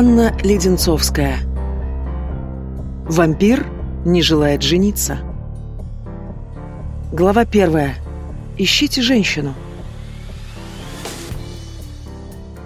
Анна Леденцовская. Вампир не желает жениться. Глава первая. Ищите женщину.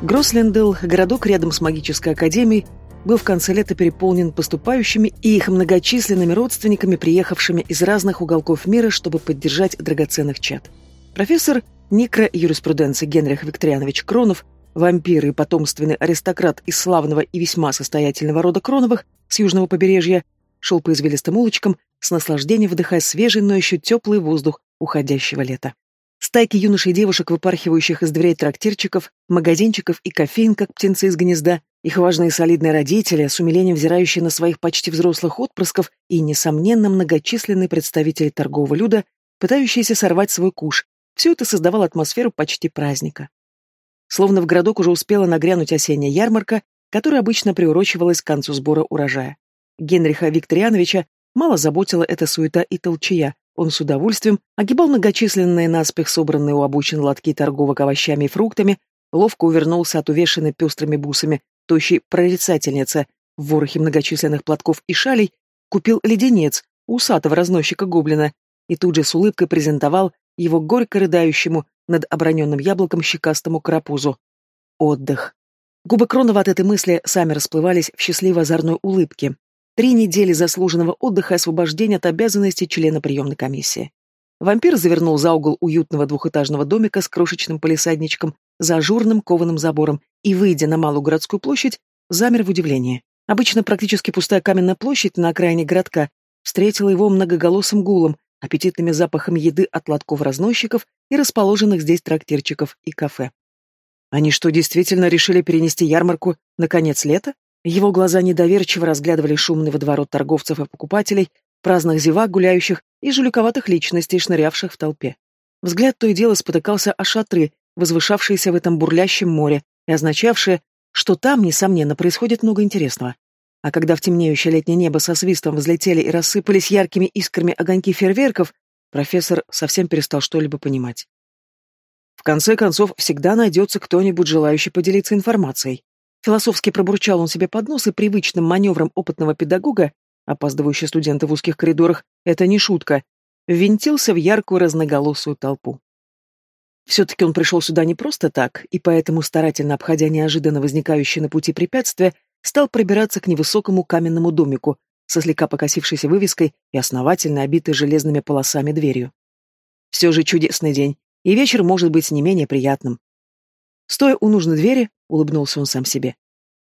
Грослендел, городок рядом с магической академией, был в конце лета переполнен поступающими и их многочисленными родственниками, приехавшими из разных уголков мира, чтобы поддержать драгоценных чад. Профессор некро-юриспруденции Генрих Викторианович Кронов Вампир и потомственный аристократ из славного и весьма состоятельного рода Кроновых с южного побережья шел по извилистым улочкам, с наслаждением вдыхая свежий, но еще теплый воздух уходящего лета. Стайки юношей и девушек, выпархивающих из дверей трактирчиков, магазинчиков и кофеин, как птенцы из гнезда, их важные солидные родители, с умилением взирающие на своих почти взрослых отпрысков и, несомненно, многочисленные представители торгового люда, пытающиеся сорвать свой куш, все это создавало атмосферу почти праздника. Словно в городок уже успела нагрянуть осенняя ярмарка, которая обычно приурочивалась к концу сбора урожая. Генриха Викториановича мало заботила эта суета и толчая. Он с удовольствием огибал многочисленные наспех собранные у обучин лотки торговок овощами и фруктами, ловко увернулся от увешанной пестрыми бусами тощей прорицательницы в ворохе многочисленных платков и шалей, купил леденец усатого разносчика гоблина и тут же с улыбкой презентовал его горько рыдающему над оброненным яблоком щекастому карапузу. Отдых. Губы Кронова от этой мысли сами расплывались в счастливо озорной улыбке. Три недели заслуженного отдыха и освобождения от обязанностей члена приемной комиссии. Вампир завернул за угол уютного двухэтажного домика с крошечным полисадничком за ажурным кованым забором и, выйдя на Малую городскую площадь, замер в удивлении. Обычно практически пустая каменная площадь на окраине городка встретила его многоголосым гулом, аппетитными запахами еды от лотков разносчиков и расположенных здесь трактирчиков и кафе. Они что, действительно решили перенести ярмарку на конец лета? Его глаза недоверчиво разглядывали шумный водоворот торговцев и покупателей, праздных зевак, гуляющих и жуликоватых личностей, шнырявших в толпе. Взгляд то и дело спотыкался о шатры, возвышавшиеся в этом бурлящем море, и означавшие, что там, несомненно, происходит много интересного. А когда в темнеющее летнее небо со свистом взлетели и рассыпались яркими искрами огоньки фейерверков, профессор совсем перестал что-либо понимать. В конце концов, всегда найдется кто-нибудь, желающий поделиться информацией. Философски пробурчал он себе под нос и привычным маневром опытного педагога, опаздывающие студенты в узких коридорах, это не шутка, ввинтился в яркую разноголосую толпу. Все-таки он пришел сюда не просто так, и поэтому, старательно обходя неожиданно возникающие на пути препятствия, стал пробираться к невысокому каменному домику со слегка покосившейся вывеской и основательно обитой железными полосами дверью. Все же чудесный день, и вечер может быть не менее приятным. Стоя у нужной двери, улыбнулся он сам себе.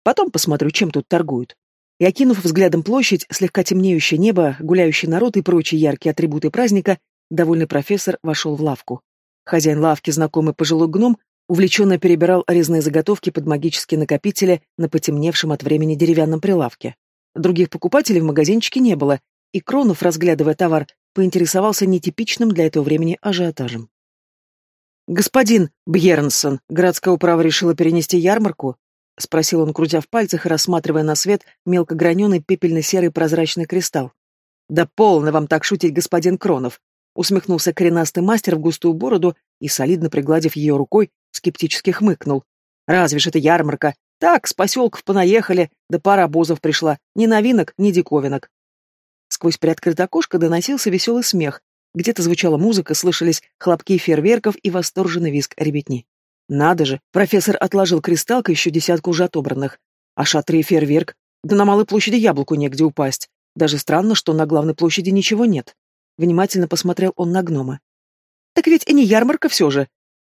Потом посмотрю, чем тут торгуют. И окинув взглядом площадь, слегка темнеющее небо, гуляющий народ и прочие яркие атрибуты праздника, довольный профессор вошел в лавку. Хозяин лавки, знакомый пожилой гном, увлеченно перебирал резные заготовки под магические накопители на потемневшем от времени деревянном прилавке. Других покупателей в магазинчике не было, и Кронов, разглядывая товар, поинтересовался нетипичным для этого времени ажиотажем. «Господин Бьернсон, городская управа решила перенести ярмарку?» — спросил он, крутя в пальцах и рассматривая на свет мелкограненый пепельно-серый прозрачный кристалл. «Да полно вам так шутить, господин Кронов!» — усмехнулся коренастый мастер в густую бороду и, солидно пригладив ее рукой, скептически хмыкнул. «Разве ж это ярмарка? Так, с поселков понаехали, да пара обозов пришла. Ни новинок, ни диковинок». Сквозь приоткрытое окошко доносился веселый смех. Где-то звучала музыка, слышались хлопки фейерверков и восторженный визг ребятни. Надо же, профессор отложил кристалл к еще десятку уже отобранных. А шатры и фейерверк? Да на малой площади яблоку негде упасть. Даже странно, что на главной площади ничего нет. Внимательно посмотрел он на гнома. «Так ведь и не ярмарка все же!»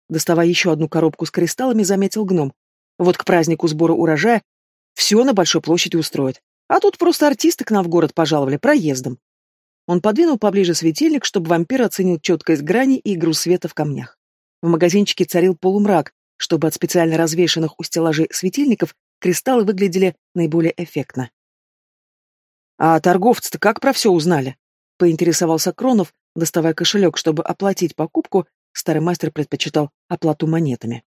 Доставая еще одну коробку с кристаллами, заметил гном. Вот к празднику сбора урожая все на Большой площади устроят. А тут просто артисты к нам в город пожаловали проездом. Он подвинул поближе светильник, чтобы вампир оценил четкость грани и игру света в камнях. В магазинчике царил полумрак, чтобы от специально развешанных у стеллажей светильников кристаллы выглядели наиболее эффектно. «А торговцы-то как про все узнали?» — поинтересовался Кронов, доставая кошелек, чтобы оплатить покупку, старый мастер предпочитал оплату монетами.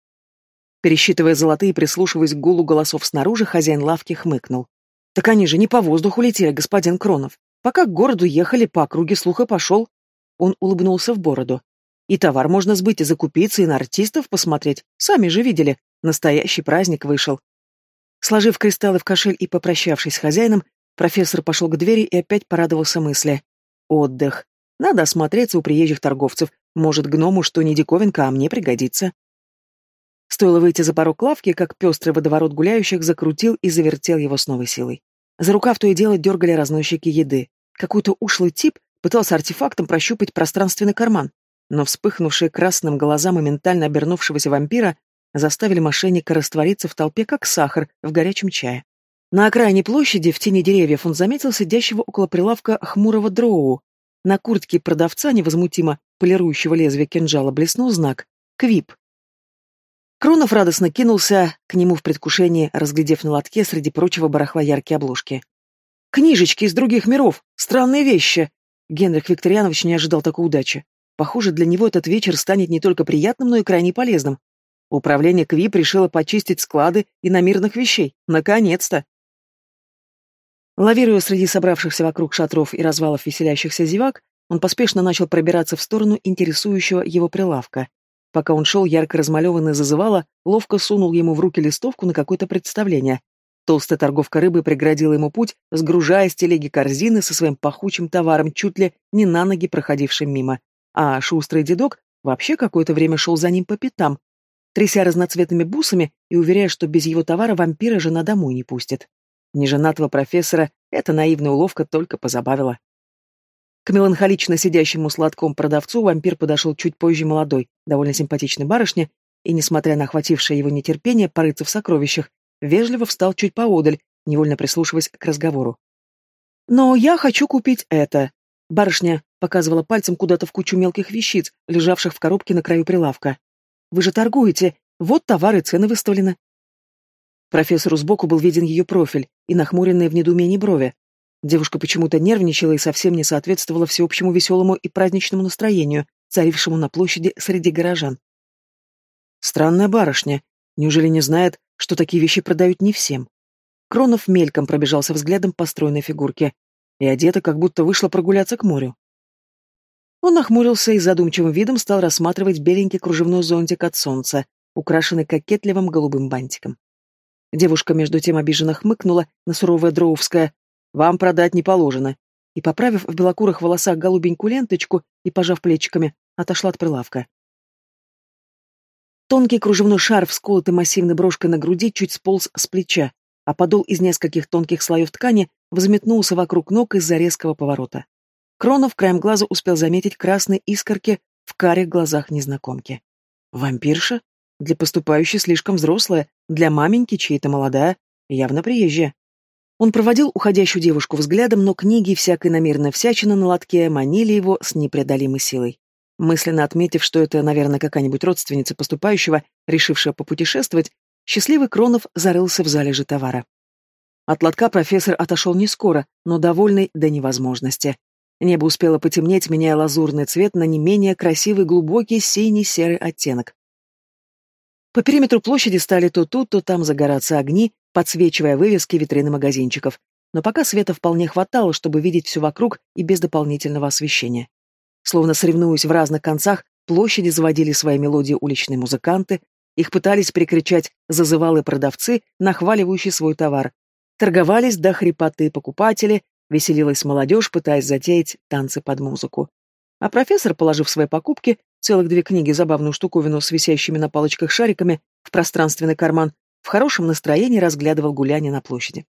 Пересчитывая золотые и прислушиваясь к гулу голосов снаружи, хозяин лавки хмыкнул. «Так они же не по воздуху летели, господин Кронов. Пока к городу ехали, по округе слуха пошел». Он улыбнулся в бороду. «И товар можно сбыть, и закупиться, и на артистов посмотреть. Сами же видели. Настоящий праздник вышел». Сложив кристаллы в кошель и попрощавшись с хозяином, профессор пошел к двери и опять порадовался мысли. Отдых. Надо осмотреться у приезжих торговцев. Может, гному что не диковинка, а мне пригодится. Стоило выйти за порог лавки, как пестрый водоворот гуляющих закрутил и завертел его с новой силой. За рукав то и дело дергали разносчики еды. Какой-то ушлый тип пытался артефактом прощупать пространственный карман, но вспыхнувшие красным глаза моментально обернувшегося вампира заставили мошенника раствориться в толпе, как сахар в горячем чае. На окраине площади, в тени деревьев, он заметил сидящего около прилавка хмурого дроу. На куртке продавца, невозмутимо полирующего лезвие кинжала, блеснул знак «Квип». Кронов радостно кинулся к нему в предвкушении, разглядев на лотке среди прочего барахла яркие обложки. «Книжечки из других миров! Странные вещи!» Генрих Викторианович не ожидал такой удачи. Похоже, для него этот вечер станет не только приятным, но и крайне полезным. Управление КВИП решило почистить склады иномирных вещей. Наконец-то! Лавируя среди собравшихся вокруг шатров и развалов веселящихся зевак, он поспешно начал пробираться в сторону интересующего его прилавка. Пока он шел, ярко размалеванный зазывало, ловко сунул ему в руки листовку на какое-то представление. Толстая торговка рыбы преградила ему путь, сгружая с телеги корзины со своим пахучим товаром, чуть ли не на ноги проходившим мимо. А шустрый дедок вообще какое-то время шел за ним по пятам, тряся разноцветными бусами и уверяя, что без его товара вампира жена домой не пустит. Неженатого профессора эта наивная уловка только позабавила. К меланхолично сидящему сладкому продавцу вампир подошел чуть позже молодой, довольно симпатичной барышне, и, несмотря на охватившее его нетерпение порыться в сокровищах, вежливо встал чуть поодаль, невольно прислушиваясь к разговору. «Но я хочу купить это!» Барышня показывала пальцем куда-то в кучу мелких вещиц, лежавших в коробке на краю прилавка. «Вы же торгуете! Вот товары, цены выставлены!» Профессору сбоку был виден ее профиль и нахмуренные в недоумении брови, Девушка почему-то нервничала и совсем не соответствовала всеобщему веселому и праздничному настроению, царившему на площади среди горожан. Странная барышня. Неужели не знает, что такие вещи продают не всем? Кронов мельком пробежался взглядом по стройной фигурке и одета, как будто вышла прогуляться к морю. Он нахмурился и задумчивым видом стал рассматривать беленький кружевной зонтик от солнца, украшенный кокетливым голубым бантиком. Девушка между тем обиженно хмыкнула на суровое дроувское вам продать не положено. И, поправив в белокурых волосах голубенькую ленточку и пожав плечиками, отошла от прилавка. Тонкий кружевной шарф, сколотый массивной брошкой на груди, чуть сполз с плеча, а подол из нескольких тонких слоев ткани взметнулся вокруг ног из-за резкого поворота. Кронов краем глаза успел заметить красные искорки в карих глазах незнакомки. Вампирша? Для поступающей слишком взрослая, для маменьки чьей-то молодая, явно приезжая. Он проводил уходящую девушку взглядом, но книги и всякая намеренная всячина на лотке манили его с непреодолимой силой. Мысленно отметив, что это, наверное, какая-нибудь родственница поступающего, решившая попутешествовать, счастливый Кронов зарылся в залежи товара. От лотка профессор отошел не скоро, но довольный до невозможности. Небо успело потемнеть, меняя лазурный цвет на не менее красивый глубокий синий-серый оттенок. По периметру площади стали то тут, то там загораться огни, подсвечивая вывески витрины магазинчиков. Но пока света вполне хватало, чтобы видеть все вокруг и без дополнительного освещения. Словно соревнуясь в разных концах, площади заводили свои мелодии уличные музыканты, их пытались перекричать зазывалые продавцы, нахваливающие свой товар. Торговались до хрипоты покупатели, веселилась молодежь, пытаясь затеять танцы под музыку. А профессор, положив свои покупки, целых две книги, забавную штуковину с висящими на палочках шариками, в пространственный карман, в хорошем настроении разглядывал гуляние на площади.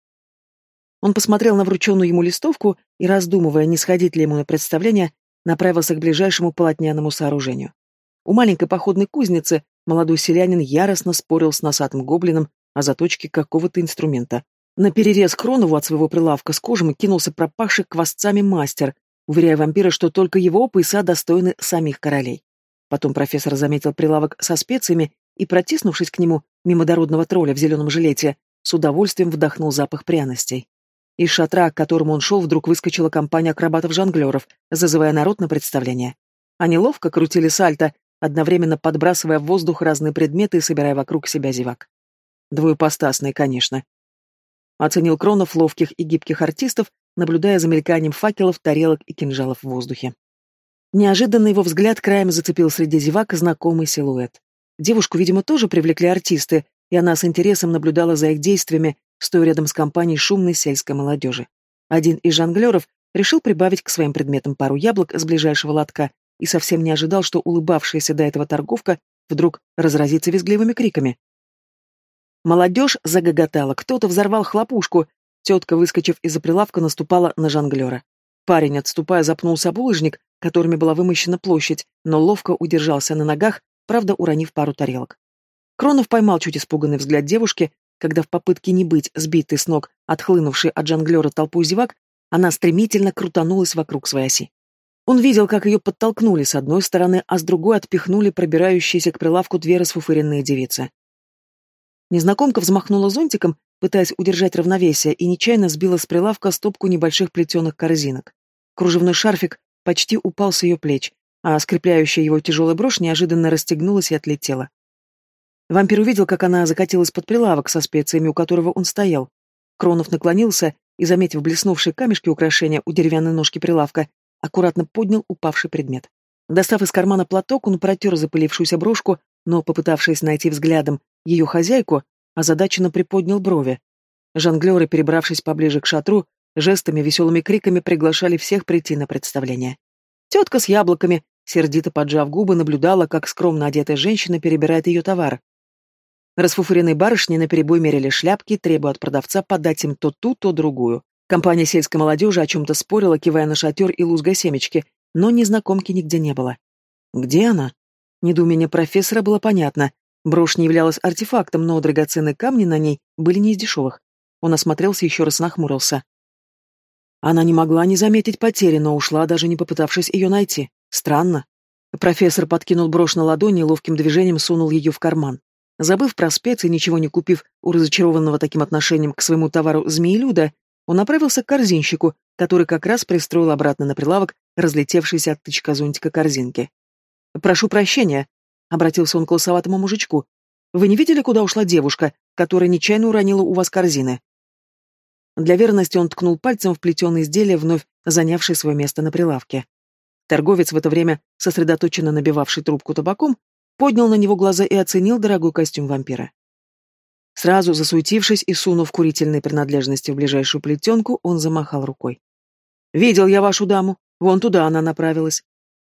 Он посмотрел на врученную ему листовку и, раздумывая, не сходить ли ему на представление, направился к ближайшему полотняному сооружению. У маленькой походной кузницы молодой селянин яростно спорил с носатым гоблином о заточке какого-то инструмента. На перерез Кронову от своего прилавка с кожем кинулся пропавший квасцами мастер, уверяя вампира, что только его пояса достойны самих королей. Потом профессор заметил прилавок со специями и, протиснувшись к нему, мимо дородного тролля в зеленом жилете, с удовольствием вдохнул запах пряностей. Из шатра, к которому он шел, вдруг выскочила компания акробатов-жонглеров, зазывая народ на представление. Они ловко крутили сальто, одновременно подбрасывая в воздух разные предметы и собирая вокруг себя зевак. Двуепостасные, конечно. Оценил Кронов ловких и гибких артистов, наблюдая за мельканием факелов, тарелок и кинжалов в воздухе. Неожиданно его взгляд краем зацепил среди зевак знакомый силуэт. Девушку, видимо, тоже привлекли артисты, и она с интересом наблюдала за их действиями, стоя рядом с компанией шумной сельской молодежи. Один из жонглеров решил прибавить к своим предметам пару яблок с ближайшего лотка и совсем не ожидал, что улыбавшаяся до этого торговка вдруг разразится визгливыми криками. Молодежь загоготала, кто-то взорвал хлопушку, тетка, выскочив из-за прилавка, наступала на жонглера. Парень, отступая, запнулся об улыжник, которыми была вымощена площадь, но ловко удержался на ногах, правда, уронив пару тарелок. Кронов поймал чуть испуганный взгляд девушки, когда в попытке не быть сбитой с ног, отхлынувшей от жонглера толпу зевак, она стремительно крутанулась вокруг своей оси. Он видел, как ее подтолкнули с одной стороны, а с другой отпихнули пробирающиеся к прилавку две расфуфыренные девицы. Незнакомка взмахнула зонтиком, пытаясь удержать равновесие, и нечаянно сбила с прилавка стопку небольших плетеных корзинок. Кружевной шарфик почти упал с ее плеч, а скрепляющая его тяжелая брошь неожиданно расстегнулась и отлетела. Вампир увидел, как она закатилась под прилавок со специями, у которого он стоял. Кронов наклонился и, заметив блеснувшие камешки украшения у деревянной ножки прилавка, аккуратно поднял упавший предмет. Достав из кармана платок, он протер запылившуюся брошку, но, попытавшись найти взглядом ее хозяйку, озадаченно приподнял брови. Жонглеры, перебравшись поближе к шатру, жестами, веселыми криками приглашали всех прийти на представление. Тетка с яблоками, сердито поджав губы, наблюдала, как скромно одетая женщина перебирает ее товар. Расфуфыренные барышни наперебой мерили шляпки, требуя от продавца подать им то ту, то другую. Компания сельской молодежи о чем-то спорила, кивая на шатер и лузгой семечки, но незнакомки нигде не было. Где она? Недоумение профессора было понятно. Брошь не являлась артефактом, но драгоценные камни на ней были не из дешевых. Он осмотрелся и еще раз нахмурился. Она не могла не заметить потери, но ушла, даже не попытавшись ее найти. Странно. Профессор подкинул брошь на ладони и ловким движением сунул ее в карман. Забыв про специи, ничего не купив у разочарованного таким отношением к своему товару змеелюда, он направился к корзинщику, который как раз пристроил обратно на прилавок разлетевшийся от тычка зонтика корзинки. «Прошу прощения», — обратился он к лосоватому мужичку. «Вы не видели, куда ушла девушка, которая нечаянно уронила у вас корзины?» Для верности он ткнул пальцем в плетеное изделие, вновь занявшее свое место на прилавке. Торговец, в это время сосредоточенно набивавший трубку табаком, поднял на него глаза и оценил дорогой костюм вампира. Сразу засуетившись и сунув курительные принадлежности в ближайшую плетенку, он замахал рукой. «Видел я вашу даму. Вон туда она направилась».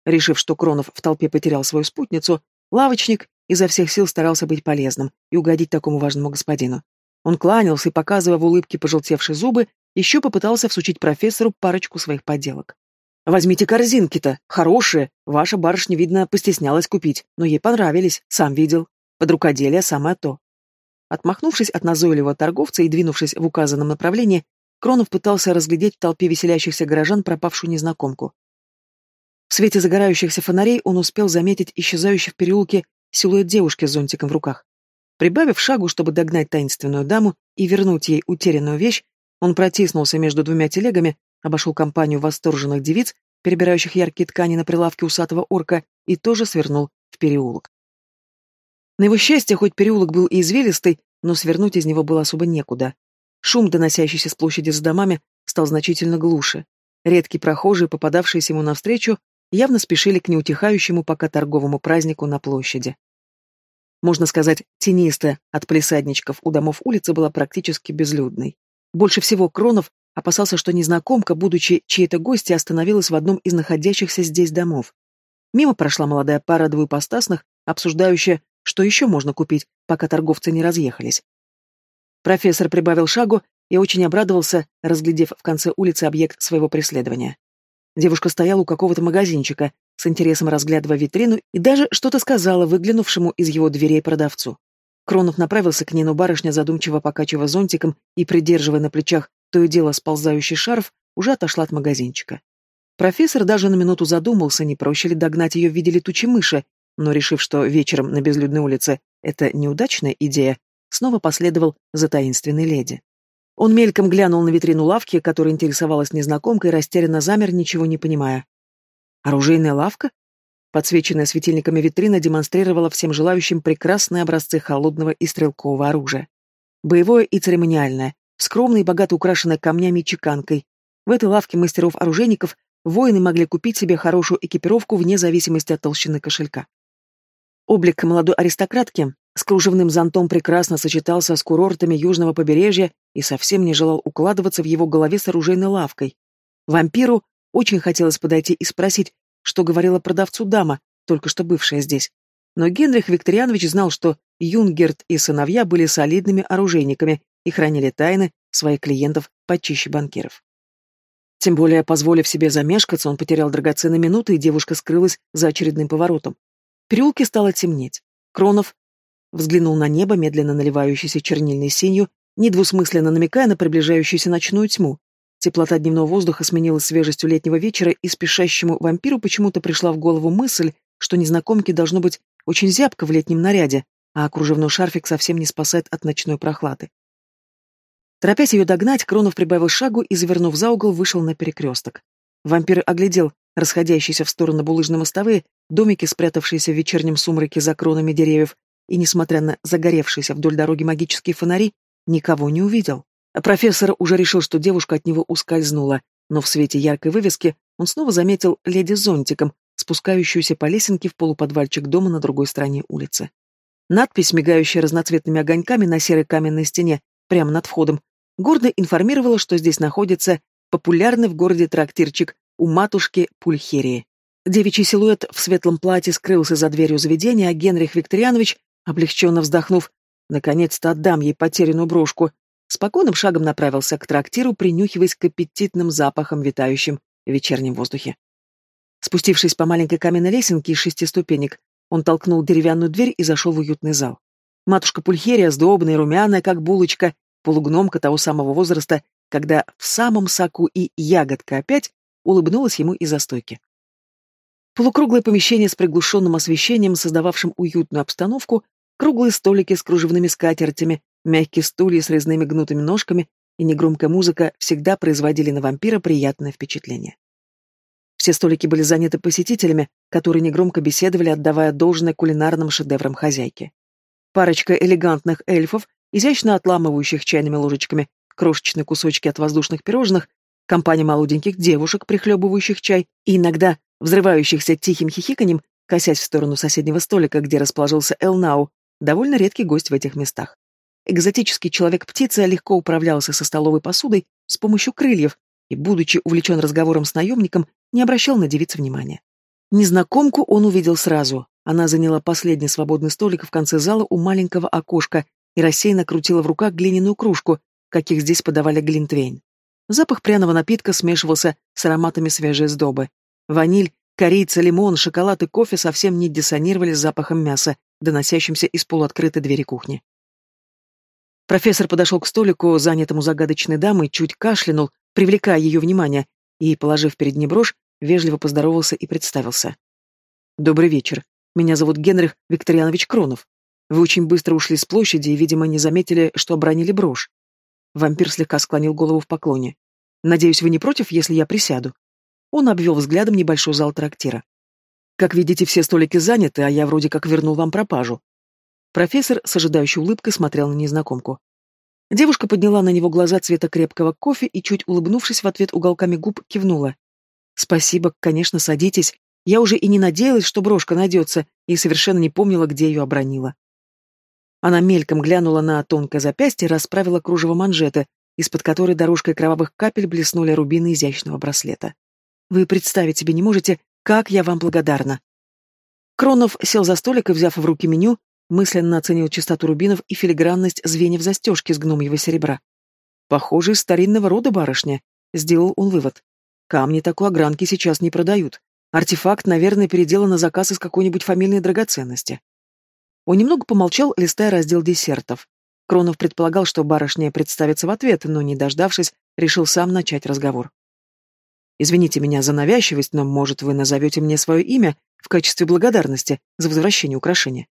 Решив, что Кронов в толпе потерял свою спутницу, лавочник изо всех сил старался быть полезным и угодить такому важному господину. Он кланялся и, показывая в улыбке пожелтевшие зубы, еще попытался всучить профессору парочку своих подделок. «Возьмите корзинки-то, хорошие. Ваша барышня, видно, постеснялась купить, но ей понравились, сам видел. Под рукоделие самое то. Отмахнувшись от назойливого торговца и двинувшись в указанном направлении, Кронов пытался разглядеть в толпе веселящихся горожан пропавшую незнакомку. В свете загорающихся фонарей он успел заметить исчезающий в переулке силуэт девушки с зонтиком в руках. Прибавив шагу, чтобы догнать таинственную даму и вернуть ей утерянную вещь, он протиснулся между двумя телегами, обошел компанию восторженных девиц, перебирающих яркие ткани на прилавке усатого орка, и тоже свернул в переулок. На его счастье, хоть переулок был и извилистый, но свернуть из него было особо некуда. Шум, доносящийся с площади за домами, стал значительно глуше. Редкие прохожие, попадавшиеся ему навстречу, явно спешили к неутихающему пока торговому празднику на площади. Можно сказать, тенистая от плесадничков у домов улица была практически безлюдной. Больше всего Кронов опасался, что незнакомка, будучи чьей-то гостьей, остановилась в одном из находящихся здесь домов. Мимо прошла молодая пара двупостасных, обсуждающая, что еще можно купить, пока торговцы не разъехались? Профессор прибавил шагу и очень обрадовался, разглядев в конце улицы объект своего преследования. Девушка стояла у какого-то магазинчика, с интересом разглядывая витрину, и даже что-то сказала выглянувшему из его дверей продавцу. Кронов направился к ней, но барышня, задумчиво покачивая зонтиком и придерживая на плечах то и дело сползающий шарф, уже отошла от магазинчика. Профессор даже на минуту задумался, не проще ли догнать ее в виде летучей мыши, но, решив, что вечером на безлюдной улице это неудачная идея, снова последовал за таинственной леди. Он мельком глянул на витрину лавки, которая интересовалась незнакомкой, растерянно замер, ничего не понимая. «Оружейная лавка?» Подсвеченная светильниками витрина демонстрировала всем желающим прекрасные образцы холодного и стрелкового оружия. Боевое и церемониальное, скромное и богато украшенное камнями и чеканкой. В этой лавке мастеров-оружейников воины могли купить себе хорошую экипировку вне зависимости от толщины кошелька. Облик молодой аристократки, с кружевным зонтом прекрасно сочетался с курортами южного побережья и совсем не желал укладываться в его голове с оружейной лавкой. Вампиру очень хотелось подойти и спросить, что говорила продавцу дама, только что бывшая здесь. Но Генрих Викторианович знал, что Юнгерт и сыновья были солидными оружейниками и хранили тайны своих клиентов почище банкиров. Тем более, позволив себе замешкаться, он потерял драгоценные минуты, и девушка скрылась за очередным поворотом. В переулке стало темнеть. Кронов взглянул на небо, медленно наливающееся чернильной синью, недвусмысленно намекая на приближающуюся ночную тьму. Теплота дневного воздуха сменилась свежестью летнего вечера, и спешащему вампиру почему-то пришла в голову мысль, что незнакомке должно быть очень зябко в летнем наряде, а кружевной шарфик совсем не спасает от ночной прохлады. Торопясь ее догнать, Кронов прибавил шагу и, завернув за угол, вышел на перекресток. Вампир оглядел расходящиеся в сторону булыжные мостовые, домики, спрятавшиеся в вечернем сумраке за кронами деревьев, и, несмотря на загоревшиеся вдоль дороги магические фонари, никого не увидел. Профессор уже решил, что девушка от него ускользнула, но в свете яркой вывески он снова заметил леди с зонтиком, спускающуюся по лесенке в полуподвальчик дома на другой стороне улицы. Надпись, мигающая разноцветными огоньками на серой каменной стене, прямо над входом, гордо информировала, что здесь находится популярный в городе трактирчик у матушки Пульхерии. Девичий силуэт в светлом платье скрылся за дверью заведения, а Генрих Викторианович, облегченно вздохнув, наконец-то отдам ей потерянную брошку, спокойным шагом направился к трактиру, принюхиваясь к аппетитным запахам, витающим в вечернем воздухе. Спустившись по маленькой каменной лесенке из шести ступенек, он толкнул деревянную дверь и зашел в уютный зал. Матушка Пульхерия, сдобная, румяная, как булочка, полугномка того самого возраста, когда в самом соку и ягодка опять улыбнулась ему из-за стойки. Полукруглое помещение с приглушенным освещением, создававшим уютную обстановку, круглые столики с кружевными скатертями, мягкие стулья с резными гнутыми ножками и негромкая музыка всегда производили на вампира приятное впечатление. Все столики были заняты посетителями, которые негромко беседовали, отдавая должное кулинарным шедеврам хозяйки. Парочка элегантных эльфов, изящно отламывающих чайными ложечками крошечные кусочки от воздушных пирожных, компания молоденьких девушек, прихлебывающих чай, и иногда взрывающихся тихим хихиканьем, косясь в сторону соседнего столика, где расположился Элнау, довольно редкий гость в этих местах. Экзотический человек-птица легко управлялся со столовой посудой с помощью крыльев и, будучи увлечен разговором с наемником, не обращал на девиц внимания. Незнакомку он увидел сразу. Она заняла последний свободный столик в конце зала у маленького окошка и рассеянно крутила в руках глиняную кружку, каких здесь подавали глинтвейн. Запах пряного напитка смешивался с ароматами свежей сдобы. Ваниль, корица, лимон, шоколад и кофе совсем не диссонировали с запахом мяса, доносящимся из полуоткрытой двери кухни. Профессор подошел к столику, занятому загадочной дамой, чуть кашлянул, привлекая ее внимание, и, положив перед ней брошь, вежливо поздоровался и представился. «Добрый вечер. Меня зовут Генрих Викторианович Кронов. Вы очень быстро ушли с площади и, видимо, не заметили, что обронили брошь». Вампир слегка склонил голову в поклоне. «Надеюсь, вы не против, если я присяду?» Он обвел взглядом небольшой зал трактира. «Как видите, все столики заняты, а я вроде как вернул вам пропажу». Профессор с ожидающей улыбкой смотрел на незнакомку. Девушка подняла на него глаза цвета крепкого кофе и, чуть улыбнувшись в ответ уголками губ, кивнула. «Спасибо, конечно, садитесь. Я уже и не надеялась, что брошка найдется, и совершенно не помнила, где ее обронила». Она мельком глянула на тонкое запястье расправила кружево манжеты, из-под которой дорожкой кровавых капель блеснули рубины изящного браслета. Вы представить себе не можете, как я вам благодарна. Кронов сел за столик и, взяв в руки меню, мысленно оценил чистоту рубинов и филигранность звеньев застежки с гномьего серебра. Похоже, из старинного рода барышня, сделал он вывод. Камни такой огранки сейчас не продают. Артефакт, наверное, переделан на заказ из какой-нибудь фамильной драгоценности. Он немного помолчал, листая раздел десертов. Кронов предполагал, что барышня представится в ответ, но, не дождавшись, решил сам начать разговор. Извините меня за навязчивость, но, может, вы назовете мне свое имя в качестве благодарности за возвращение украшения?»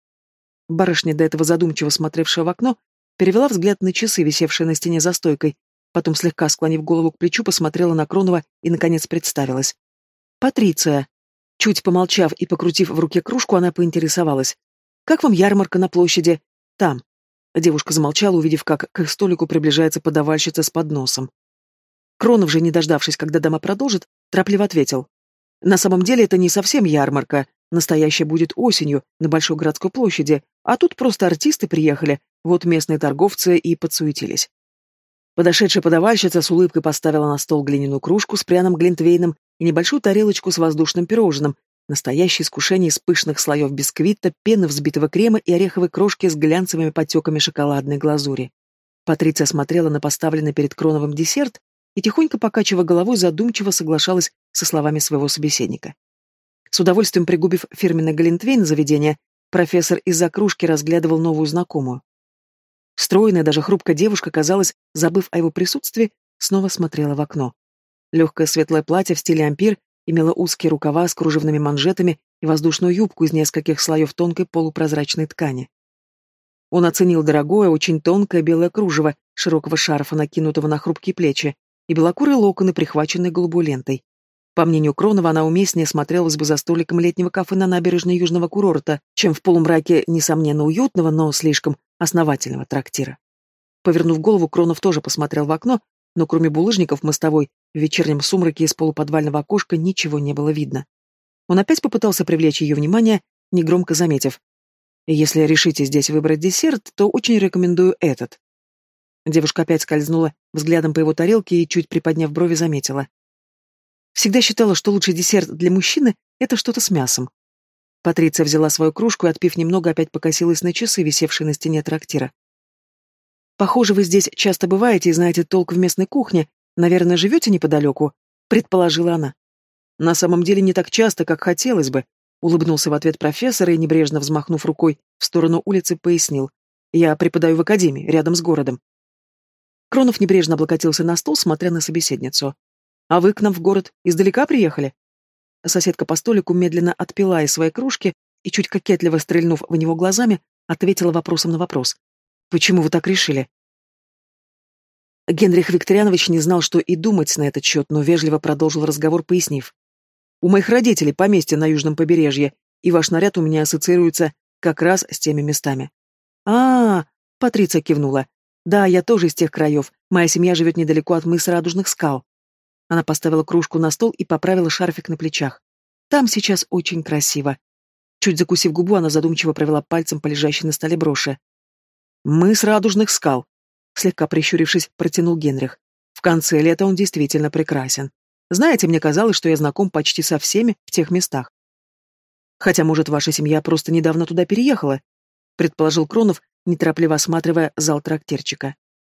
Барышня, до этого задумчиво смотревшая в окно, перевела взгляд на часы, висевшие на стене за стойкой, потом, слегка склонив голову к плечу, посмотрела на Кронова и, наконец, представилась. «Патриция». Чуть помолчав и покрутив в руке кружку, она поинтересовалась. «Как вам ярмарка на площади? Там». Девушка замолчала, увидев, как к их столику приближается подавальщица с подносом. Кронов же, не дождавшись, когда дама продолжит, торопливо ответил. «На самом деле это не совсем ярмарка. Настоящая будет осенью, на Большой городской площади, а тут просто артисты приехали, вот местные торговцы и подсуетились. Подошедшая подавальщица с улыбкой поставила на стол глиняную кружку с пряным глинтвейном и небольшую тарелочку с воздушным пирожным, настоящее искушение из пышных слоев бисквита, пены взбитого крема и ореховой крошки с глянцевыми потеками шоколадной глазури. Патриция смотрела на поставленный перед Кроновым десерт и, тихонько покачивая головой, задумчиво соглашалась со словами своего собеседника. С удовольствием пригубив фирменный глинтвейн заведения, профессор из-за кружки разглядывал новую знакомую. Стройная, даже хрупкая девушка, казалось, забыв о его присутствии, снова смотрела в окно. Легкое светлое платье в стиле ампир имело узкие рукава с кружевными манжетами и воздушную юбку из нескольких слоев тонкой полупрозрачной ткани. Он оценил дорогое, очень тонкое белое кружево широкого шарфа, накинутого на хрупкие плечи, и белокурые локоны, прихваченные голубой лентой. По мнению Кронова, она уместнее смотрелась бы за столиком летнего кафе на набережной Южного курорта, чем в полумраке, несомненно, уютного, но слишком основательного трактира. Повернув голову, Кронов тоже посмотрел в окно, но кроме булыжников мостовой, в вечернем сумраке из полуподвального окошка ничего не было видно. Он опять попытался привлечь ее внимание, негромко заметив. «Если решите здесь выбрать десерт, то очень рекомендую этот». Девушка опять скользнула взглядом по его тарелке и, чуть приподняв брови, заметила. Всегда считала, что лучший десерт для мужчины — это что-то с мясом. Патриция взяла свою кружку и, отпив немного, опять покосилась на часы, висевшие на стене трактира. «Похоже, вы здесь часто бываете и знаете толк в местной кухне. Наверное, живете неподалеку?» — предположила она. «На самом деле не так часто, как хотелось бы», — улыбнулся в ответ профессор и, небрежно взмахнув рукой в сторону улицы, пояснил. «Я преподаю в академии, рядом с городом». Кронов небрежно облокотился на стол, смотря на собеседницу. А вы к нам в город издалека приехали? Соседка по столику медленно отпила из своей кружки и, чуть кокетливо стрельнув в него глазами, ответила вопросом на вопрос. «Почему вы так решили?» Генрих Викторианович не знал, что и думать на этот счет, но вежливо продолжил разговор, пояснив. «У моих родителей поместье на южном побережье, и ваш наряд у меня ассоциируется как раз с теми местами». «А-а-а!» — Патриция кивнула. «Да, я тоже из тех краев. Моя семья живет недалеко от мыса Радужных скал». Она поставила кружку на стол и поправила шарфик на плечах. Там сейчас очень красиво. Чуть закусив губу, она задумчиво провела пальцем по лежащей на столе броши. «Мы с радужных скал», — слегка прищурившись, протянул Генрих. «В конце лета он действительно прекрасен. Знаете, мне казалось, что я знаком почти со всеми в тех местах. Хотя, может, ваша семья просто недавно туда переехала?» — предположил Кронов, неторопливо осматривая зал трактирчика.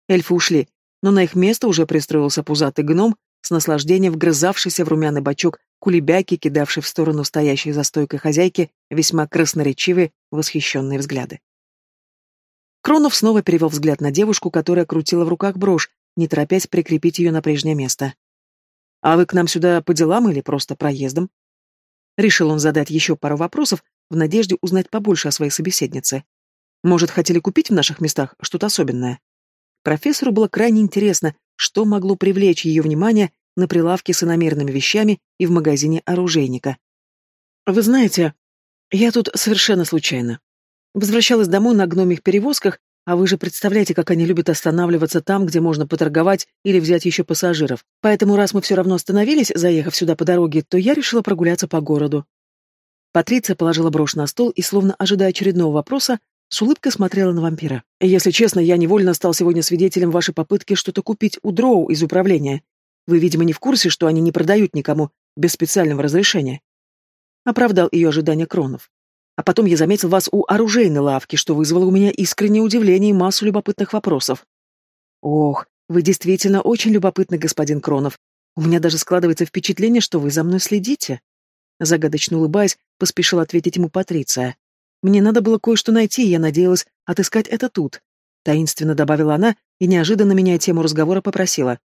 Эльфы ушли, но на их место уже пристроился пузатый гном с наслаждением вгрызавшийся в румяный бачок кулебяки, кидавший в сторону стоящей за стойкой хозяйки весьма красноречивые, восхищенные взгляды. Кронов снова перевел взгляд на девушку, которая крутила в руках брошь, не торопясь прикрепить ее на прежнее место. «А вы к нам сюда по делам или просто проездом?» Решил он задать еще пару вопросов в надежде узнать побольше о своей собеседнице. «Может, хотели купить в наших местах что-то особенное?» Профессору было крайне интересно, что могло привлечь ее внимание на прилавке с иномерными вещами и в магазине оружейника. «Вы знаете, я тут совершенно случайно. Возвращалась домой на гномих перевозках, а вы же представляете, как они любят останавливаться там, где можно поторговать или взять еще пассажиров. Поэтому, раз мы все равно остановились, заехав сюда по дороге, то я решила прогуляться по городу». Патриция положила брошь на стол и, словно ожидая очередного вопроса, с улыбкой смотрела на вампира. «Если честно, я невольно стал сегодня свидетелем вашей попытки что-то купить у Дроу из управления. Вы, видимо, не в курсе, что они не продают никому без специального разрешения». Оправдал ее ожидания Кронов. А потом я заметил вас у оружейной лавки, что вызвало у меня искреннее удивление и массу любопытных вопросов. Ох, вы действительно очень любопытный, господин Кронов. У меня даже складывается впечатление, что вы за мной следите. Загадочно улыбаясь, поспешил ответить ему Патриция. Мне надо было кое-что найти, и я надеялась отыскать это тут. Таинственно добавила она и, неожиданно меняя тему разговора, попросила.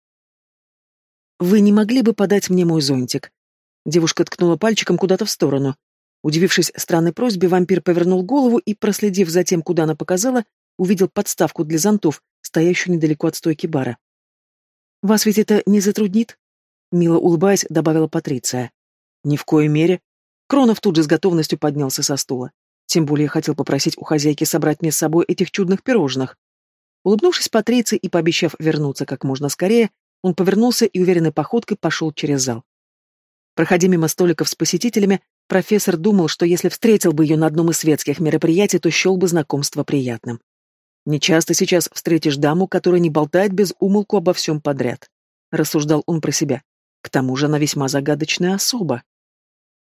«Вы не могли бы подать мне мой зонтик?» Девушка ткнула пальчиком куда-то в сторону. Удивившись странной просьбе, вампир повернул голову и, проследив за тем, куда она показала, увидел подставку для зонтов, стоящую недалеко от стойки бара. «Вас ведь это не затруднит?» Мило улыбаясь, добавила Патриция. «Ни в коей мере». Кронов тут же с готовностью поднялся со стула. Тем более я хотел попросить у хозяйки собрать мне с собой этих чудных пирожных. Улыбнувшись Патриции и пообещав вернуться как можно скорее, он повернулся и уверенной походкой пошел через зал. Проходя мимо столиков с посетителями, профессор думал, что если встретил бы ее на одном из светских мероприятий, то счел бы знакомство приятным. Нечасто сейчас встретишь даму, которая не болтает без умолку обо всем подряд. Рассуждал он про себя. К тому же она весьма загадочная особа.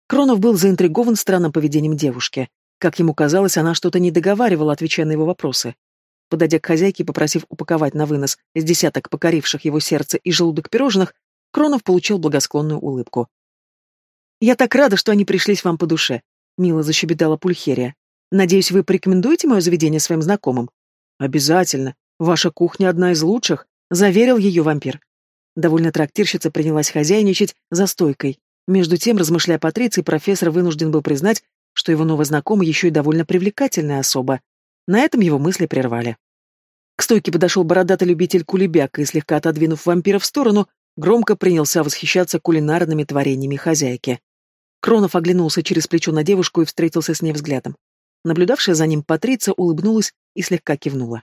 Кронов был заинтригован странным поведением девушки. Как ему казалось, она что-то не договаривала, отвечая на его вопросы. Подойдя к хозяйке попросив упаковать на вынос с десяток покоривших его сердце и желудок пирожных, Кронов получил благосклонную улыбку. «Я так рада, что они пришлись вам по душе», — мило защебетала Пульхерия. «Надеюсь, вы порекомендуете мое заведение своим знакомым?» «Обязательно. Ваша кухня одна из лучших», — заверил ее вампир. Довольно трактирщица принялась хозяйничать за стойкой. Между тем, размышляя Патриций, профессор вынужден был признать, что его новый знакомый еще и довольно привлекательная особа. На этом его мысли прервали. К стойке подошел бородатый любитель кулебяка и, слегка отодвинув вампира в сторону, громко принялся восхищаться кулинарными творениями хозяйки. Кронов оглянулся через плечо на девушку и встретился с ней взглядом. Наблюдавшая за ним Патриция улыбнулась и слегка кивнула.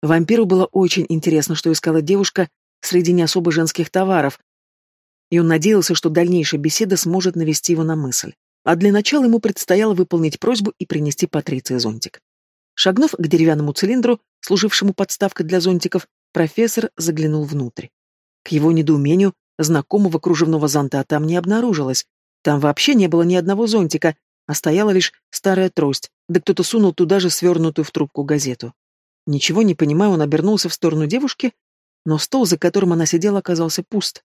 Вампиру было очень интересно, что искала девушка среди не особо женских товаров, и он надеялся, что дальнейшая беседа сможет навести его на мысль. А для начала ему предстояло выполнить просьбу и принести Патриции зонтик. Шагнув к деревянному цилиндру, служившему подставкой для зонтиков, профессор заглянул внутрь. К его недоумению, знакомого кружевного зонта там не обнаружилось. Там вообще не было ни одного зонтика, а стояла лишь старая трость, да кто-то сунул туда же свернутую в трубку газету. Ничего не понимая, он обернулся в сторону девушки, но стол, за которым она сидела, оказался пуст.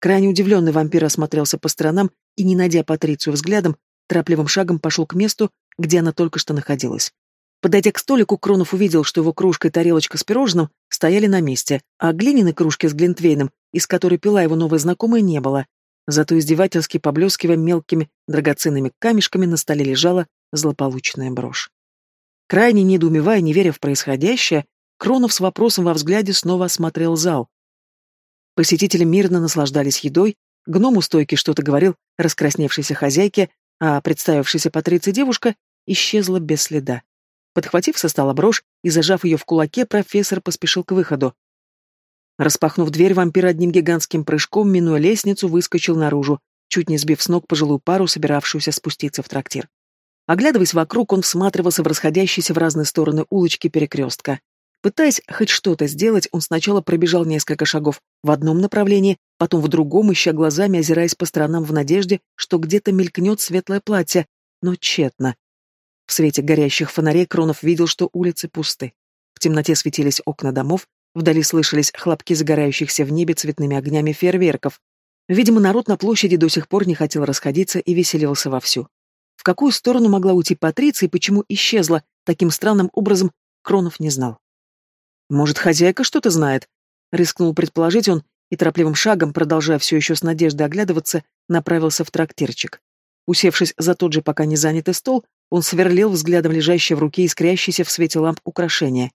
Крайне удивленный вампир осмотрелся по сторонам и, не найдя Патрицию взглядом, торопливым шагом пошел к месту, где она только что находилась. Подойдя к столику, Кронов увидел, что его кружка и тарелочка с пирожным стояли на месте, а глиняной кружки с глинтвейном, из которой пила его новая знакомая, не было. Зато издевательски поблескивая мелкими драгоценными камешками на столе лежала злополучная брошь. Крайне недоумевая, не веря в происходящее, Кронов с вопросом во взгляде снова осмотрел зал. Посетители мирно наслаждались едой, гном у стойки что-то говорил раскрасневшейся хозяйке, а представившаяся Патриция девушка исчезла без следа. Подхватив со стола брошь и зажав ее в кулаке, профессор поспешил к выходу. Распахнув дверь, вампир одним гигантским прыжком, минуя лестницу, выскочил наружу, чуть не сбив с ног пожилую пару, собиравшуюся спуститься в трактир. Оглядываясь вокруг, он всматривался в расходящиеся в разные стороны улочки перекрестка. Пытаясь хоть что-то сделать, он сначала пробежал несколько шагов в одном направлении, потом в другом, ища глазами, озираясь по сторонам в надежде, что где-то мелькнет светлое платье, но тщетно. В свете горящих фонарей Кронов видел, что улицы пусты. В темноте светились окна домов, вдали слышались хлопки загорающихся в небе цветными огнями фейерверков. Видимо, народ на площади до сих пор не хотел расходиться и веселился вовсю. В какую сторону могла уйти Патриция и почему исчезла таким странным образом, Кронов не знал. «Может, хозяйка что-то знает?» — рискнул предположить он и торопливым шагом, продолжая все еще с надеждой оглядываться, направился в трактирчик. Усевшись за тот же пока не занятый стол, он сверлил взглядом лежащее в руке искрящееся в свете ламп украшение.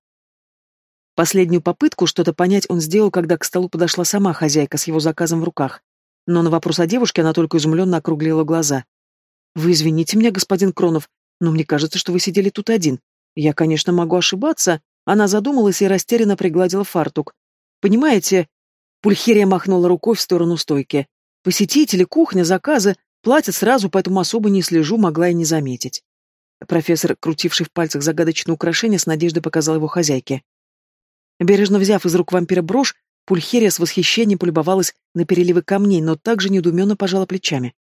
Последнюю попытку что-то понять он сделал, когда к столу подошла сама хозяйка с его заказом в руках. Но на вопрос о девушке она только изумленно округлила глаза. «Вы извините меня, господин Кронов, но мне кажется, что вы сидели тут один. Я, конечно, могу ошибаться, она задумалась и растерянно пригладила фартук. «Понимаете...» Пульхерия махнула рукой в сторону стойки. «Посетители, кухня, заказы платят сразу, поэтому особо не слежу, могла и не заметить». Профессор, крутивший в пальцах загадочное украшение, с надеждой показал его хозяйке. Бережно взяв из рук вампира брошь, Пульхерия с восхищением полюбовалась на переливы камней, но также недуменно пожала плечами.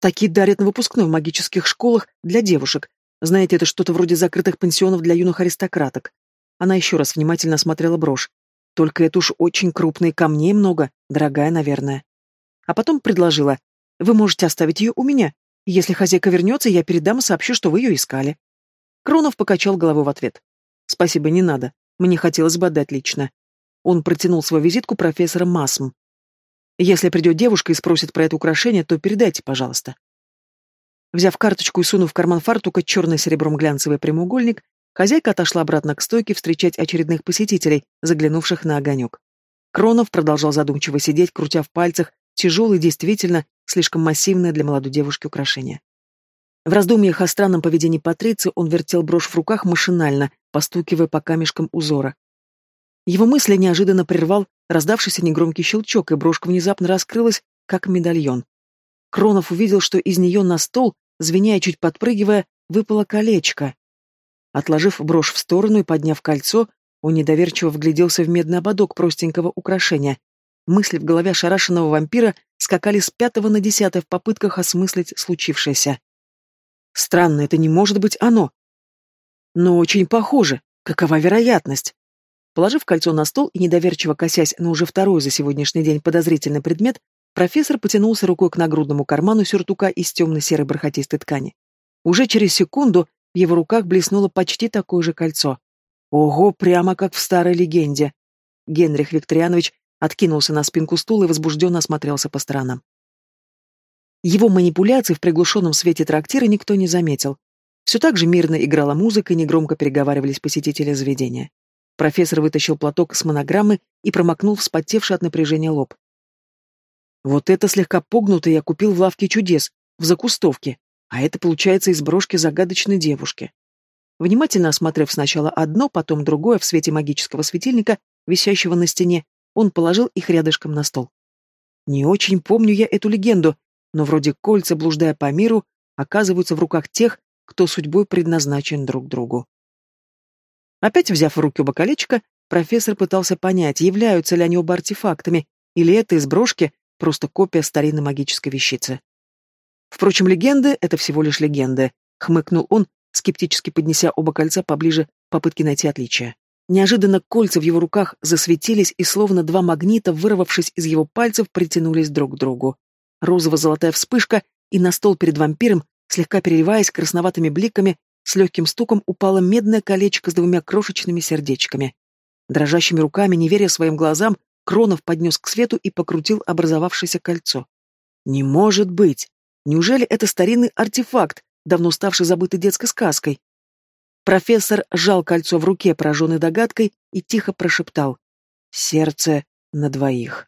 Такие дарят на выпускной в магических школах для девушек, знаете, это что-то вроде закрытых пансионов для юных аристократок. Она еще раз внимательно осмотрела брошь. Только это уж очень крупные камней много, дорогая, наверное. А потом предложила. Вы можете оставить ее у меня. Если хозяйка вернется, я передам и сообщу, что вы ее искали. Кронов покачал головой в ответ. Спасибо, не надо. Мне хотелось бы отдать лично. Он протянул свою визитку профессора Масм. Если придет девушка и спросит про это украшение, то передайте, пожалуйста. Взяв карточку и сунув в карман фартука черный серебром глянцевый прямоугольник, хозяйка отошла обратно к стойке встречать очередных посетителей, заглянувших на огонек. Кронов продолжал задумчиво сидеть, крутя в пальцах тяжелое, действительно, слишком массивное для молодой девушки украшение. В раздумьях о странном поведении Патриции он вертел брошь в руках машинально, постукивая по камешкам узора. Его мысли неожиданно прервал раздавшийся негромкий щелчок, и брошка внезапно раскрылась, как медальон. Кронов увидел, что из нее на стол, звеняя чуть подпрыгивая, выпало колечко. Отложив брошь в сторону и подняв кольцо, он недоверчиво вгляделся в медный ободок простенького украшения. Мысли в голове ошарашенного вампира скакали с пятого на десятое в попытках осмыслить случившееся. Странно, это не может быть оно. Но очень похоже. Какова вероятность? Положив кольцо на стол и недоверчиво косясь на уже второй за сегодняшний день подозрительный предмет, профессор потянулся рукой к нагрудному карману сюртука из темно-серой бархатистой ткани. Уже через секунду в его руках блеснуло почти такое же кольцо. Ого, прямо как в старой легенде. Генрих Викторианович откинулся на спинку стула и возбужденно осмотрелся по сторонам. Его манипуляции в приглушенном свете трактира никто не заметил. Все так же мирно играла музыка и негромко переговаривались посетители заведения. Профессор вытащил платок с монограммы и промокнул вспотевший от напряжения лоб. Вот это слегка погнутое я купил в лавке чудес, в закустовке, а это получается из брошки загадочной девушки. Внимательно осмотрев сначала одно, потом другое в свете магического светильника, висящего на стене, он положил их рядышком на стол. Не очень помню я эту легенду, но вроде кольца, блуждая по миру, оказываются в руках тех, кто судьбой предназначен друг другу. Опять взяв в руки оба колечка, профессор пытался понять, являются ли они оба артефактами, или это из брошки просто копия старинной магической вещицы. Впрочем, легенды — это всего лишь легенды, хмыкнул он, скептически поднеся оба кольца поближе в попытке найти отличия. Неожиданно кольца в его руках засветились и словно два магнита, вырвавшись из его пальцев, притянулись друг к другу. Розово-золотая вспышка, и на стол перед вампиром, слегка переливаясь красноватыми бликами, с легким стуком упало медное колечко с двумя крошечными сердечками. Дрожащими руками, не веря своим глазам, Кронов поднес к свету и покрутил образовавшееся кольцо. «Не может быть! Неужели это старинный артефакт, давно ставший забытой детской сказкой?» Профессор сжал кольцо в руке, пораженный догадкой, и тихо прошептал «Сердце на двоих».